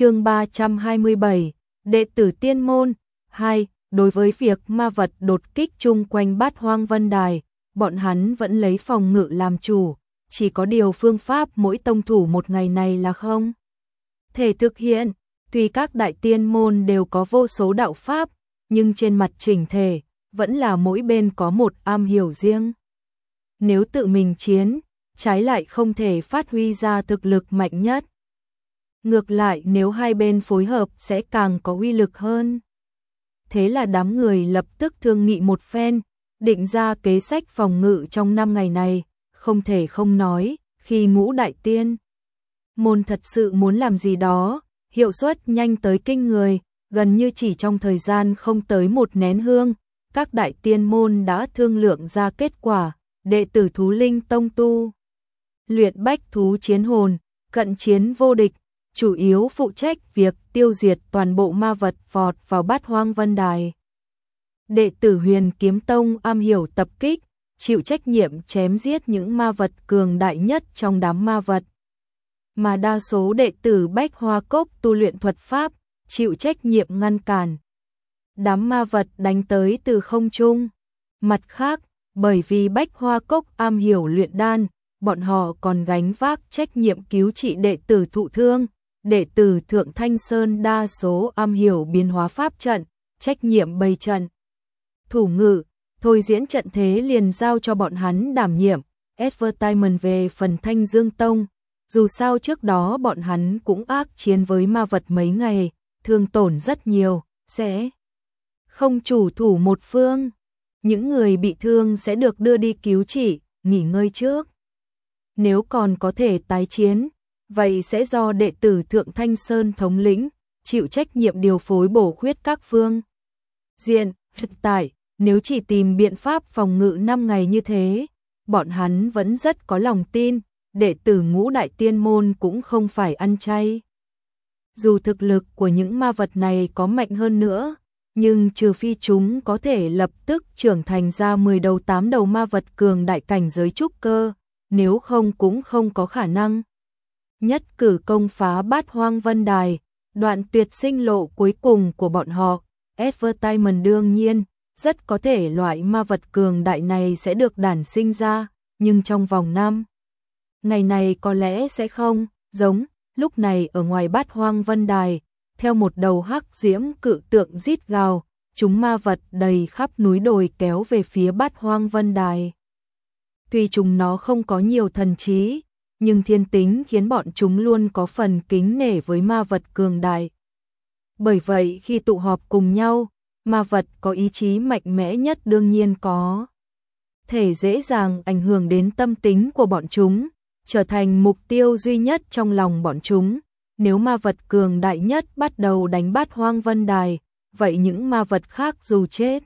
chương 327, đệ tử tiên môn, 2, đối với việc ma vật đột kích chung quanh bát hoang vân đài, bọn hắn vẫn lấy phòng ngự làm chủ, chỉ có điều phương pháp mỗi tông thủ một ngày này là không. Thể thực hiện, tuy các đại tiên môn đều có vô số đạo pháp, nhưng trên mặt chỉnh thể, vẫn là mỗi bên có một am hiểu riêng. Nếu tự mình chiến, trái lại không thể phát huy ra thực lực mạnh nhất. Ngược lại nếu hai bên phối hợp sẽ càng có uy lực hơn. Thế là đám người lập tức thương nghị một phen, định ra kế sách phòng ngự trong năm ngày này, không thể không nói, khi ngũ đại tiên. Môn thật sự muốn làm gì đó, hiệu suất nhanh tới kinh người, gần như chỉ trong thời gian không tới một nén hương, các đại tiên môn đã thương lượng ra kết quả, đệ tử thú linh tông tu. Luyện bách thú chiến hồn, cận chiến vô địch, chủ yếu phụ trách việc tiêu diệt toàn bộ ma vật vọt vào bát hoang vân đài. Đệ tử huyền kiếm tông am hiểu tập kích, chịu trách nhiệm chém giết những ma vật cường đại nhất trong đám ma vật. Mà đa số đệ tử bách hoa cốc tu luyện thuật pháp, chịu trách nhiệm ngăn cản. Đám ma vật đánh tới từ không trung. Mặt khác, bởi vì bách hoa cốc am hiểu luyện đan, bọn họ còn gánh vác trách nhiệm cứu trị đệ tử thụ thương, đệ tử Thượng Thanh Sơn đa số am hiểu biến hóa pháp trận, trách nhiệm bày trận. Thủ ngự, thôi diễn trận thế liền giao cho bọn hắn đảm nhiệm, advertisement về phần Thanh Dương Tông, dù sao trước đó bọn hắn cũng ác chiến với ma vật mấy ngày, thương tổn rất nhiều, sẽ không chủ thủ một phương. Những người bị thương sẽ được đưa đi cứu trị, nghỉ ngơi trước. Nếu còn có thể tái chiến, vậy sẽ do đệ tử Thượng Thanh Sơn thống lĩnh, chịu trách nhiệm điều phối bổ khuyết các phương. Diện, thực tại, nếu chỉ tìm biện pháp phòng ngự 5 ngày như thế, bọn hắn vẫn rất có lòng tin, đệ tử ngũ đại tiên môn cũng không phải ăn chay. Dù thực lực của những ma vật này có mạnh hơn nữa, nhưng trừ phi chúng có thể lập tức trưởng thành ra 10 đầu 8 đầu ma vật cường đại cảnh giới trúc cơ, nếu không cũng không có khả năng nhất cử công phá bát hoang vân đài, đoạn tuyệt sinh lộ cuối cùng của bọn họ, advertisement đương nhiên, rất có thể loại ma vật cường đại này sẽ được đản sinh ra, nhưng trong vòng năm ngày này có lẽ sẽ không, giống, lúc này ở ngoài bát hoang vân đài, theo một đầu hắc diễm cự tượng rít gào, chúng ma vật đầy khắp núi đồi kéo về phía bát hoang vân đài. Tuy chúng nó không có nhiều thần trí, nhưng thiên tính khiến bọn chúng luôn có phần kính nể với ma vật cường đại. Bởi vậy khi tụ họp cùng nhau, ma vật có ý chí mạnh mẽ nhất đương nhiên có. Thể dễ dàng ảnh hưởng đến tâm tính của bọn chúng, trở thành mục tiêu duy nhất trong lòng bọn chúng. Nếu ma vật cường đại nhất bắt đầu đánh bắt hoang vân đài, vậy những ma vật khác dù chết,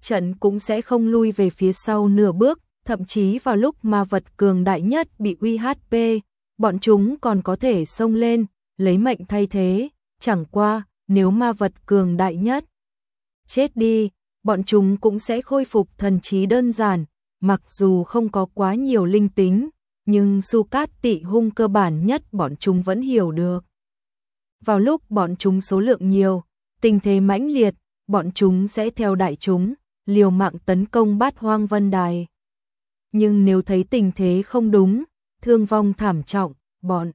trận cũng sẽ không lui về phía sau nửa bước, thậm chí vào lúc ma vật cường đại nhất bị uy HP, bọn chúng còn có thể xông lên, lấy mệnh thay thế, chẳng qua, nếu ma vật cường đại nhất chết đi, bọn chúng cũng sẽ khôi phục thần trí đơn giản, mặc dù không có quá nhiều linh tính, nhưng su cát tị hung cơ bản nhất bọn chúng vẫn hiểu được. Vào lúc bọn chúng số lượng nhiều, tình thế mãnh liệt, bọn chúng sẽ theo đại chúng, liều mạng tấn công bát hoang vân đài nhưng nếu thấy tình thế không đúng, thương vong thảm trọng, bọn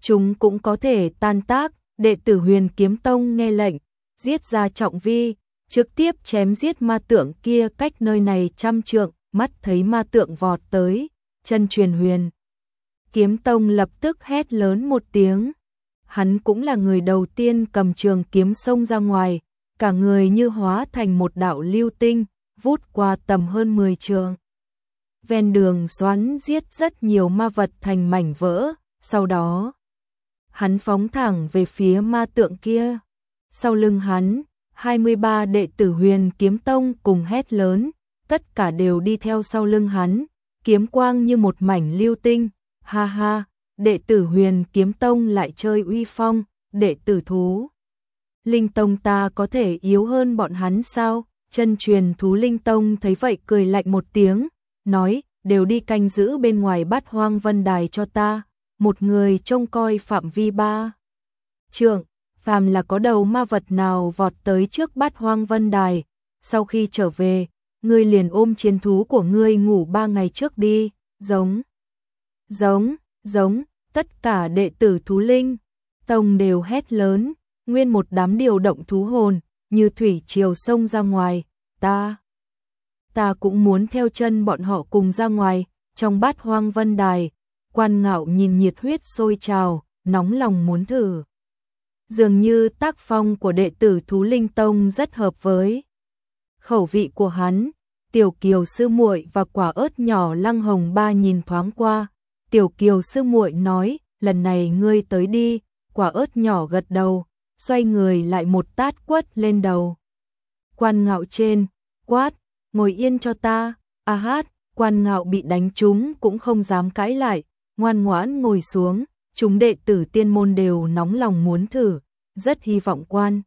chúng cũng có thể tan tác, đệ tử huyền kiếm tông nghe lệnh, giết ra trọng vi, trực tiếp chém giết ma tượng kia cách nơi này trăm trượng, mắt thấy ma tượng vọt tới, chân truyền huyền. Kiếm tông lập tức hét lớn một tiếng. Hắn cũng là người đầu tiên cầm trường kiếm sông ra ngoài, cả người như hóa thành một đạo lưu tinh, vút qua tầm hơn 10 trường ven đường xoắn giết rất nhiều ma vật thành mảnh vỡ, sau đó hắn phóng thẳng về phía ma tượng kia. Sau lưng hắn, 23 đệ tử huyền kiếm tông cùng hét lớn, tất cả đều đi theo sau lưng hắn, kiếm quang như một mảnh lưu tinh, ha ha, đệ tử huyền kiếm tông lại chơi uy phong, đệ tử thú. Linh tông ta có thể yếu hơn bọn hắn sao? Chân truyền thú linh tông thấy vậy cười lạnh một tiếng, nói, đều đi canh giữ bên ngoài bát hoang vân đài cho ta, một người trông coi phạm vi ba. trượng, phàm là có đầu ma vật nào vọt tới trước bát hoang vân đài, sau khi trở về, ngươi liền ôm chiến thú của ngươi ngủ ba ngày trước đi, giống, giống, giống, tất cả đệ tử thú linh, tông đều hét lớn, nguyên một đám điều động thú hồn, như thủy triều sông ra ngoài, ta, ta cũng muốn theo chân bọn họ cùng ra ngoài, trong bát hoang vân đài, quan ngạo nhìn nhiệt huyết sôi trào, nóng lòng muốn thử. Dường như tác phong của đệ tử thú linh tông rất hợp với khẩu vị của hắn, tiểu kiều sư muội và quả ớt nhỏ lăng hồng ba nhìn thoáng qua, tiểu kiều sư muội nói, lần này ngươi tới đi, quả ớt nhỏ gật đầu, xoay người lại một tát quất lên đầu. Quan ngạo trên, quát, ngồi yên cho ta, a hát, quan ngạo bị đánh trúng cũng không dám cãi lại, ngoan ngoãn ngồi xuống, chúng đệ tử tiên môn đều nóng lòng muốn thử, rất hy vọng quan.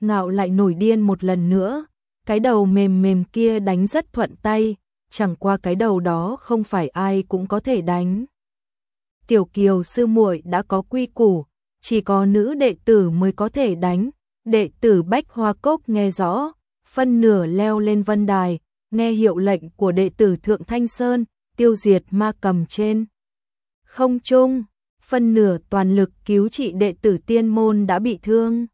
Ngạo lại nổi điên một lần nữa, cái đầu mềm mềm kia đánh rất thuận tay, chẳng qua cái đầu đó không phải ai cũng có thể đánh. Tiểu Kiều sư muội đã có quy củ, chỉ có nữ đệ tử mới có thể đánh. Đệ tử Bách Hoa Cốc nghe rõ, phân nửa leo lên vân đài, nghe hiệu lệnh của đệ tử Thượng Thanh Sơn, tiêu diệt ma cầm trên. Không chung, phân nửa toàn lực cứu trị đệ tử tiên môn đã bị thương.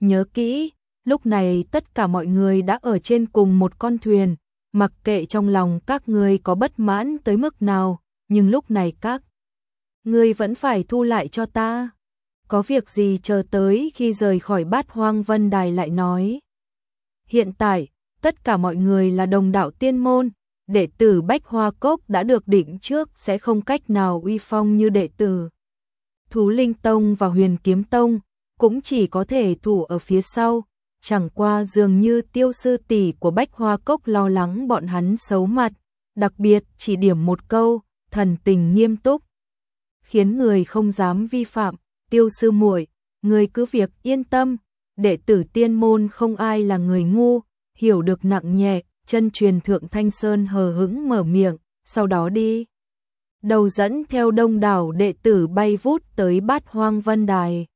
Nhớ kỹ, lúc này tất cả mọi người đã ở trên cùng một con thuyền, mặc kệ trong lòng các người có bất mãn tới mức nào, nhưng lúc này các người vẫn phải thu lại cho ta. Có việc gì chờ tới khi rời khỏi bát hoang vân đài lại nói. Hiện tại, tất cả mọi người là đồng đạo tiên môn, đệ tử Bách Hoa Cốc đã được định trước sẽ không cách nào uy phong như đệ tử. Thú Linh Tông và Huyền Kiếm Tông cũng chỉ có thể thủ ở phía sau, chẳng qua dường như tiêu sư tỷ của Bách Hoa Cốc lo lắng bọn hắn xấu mặt, đặc biệt chỉ điểm một câu, thần tình nghiêm túc, khiến người không dám vi phạm, tiêu sư muội, người cứ việc yên tâm, đệ tử tiên môn không ai là người ngu, hiểu được nặng nhẹ, chân truyền thượng Thanh Sơn hờ hững mở miệng, sau đó đi. Đầu dẫn theo đông đảo đệ tử bay vút tới bát hoang vân đài.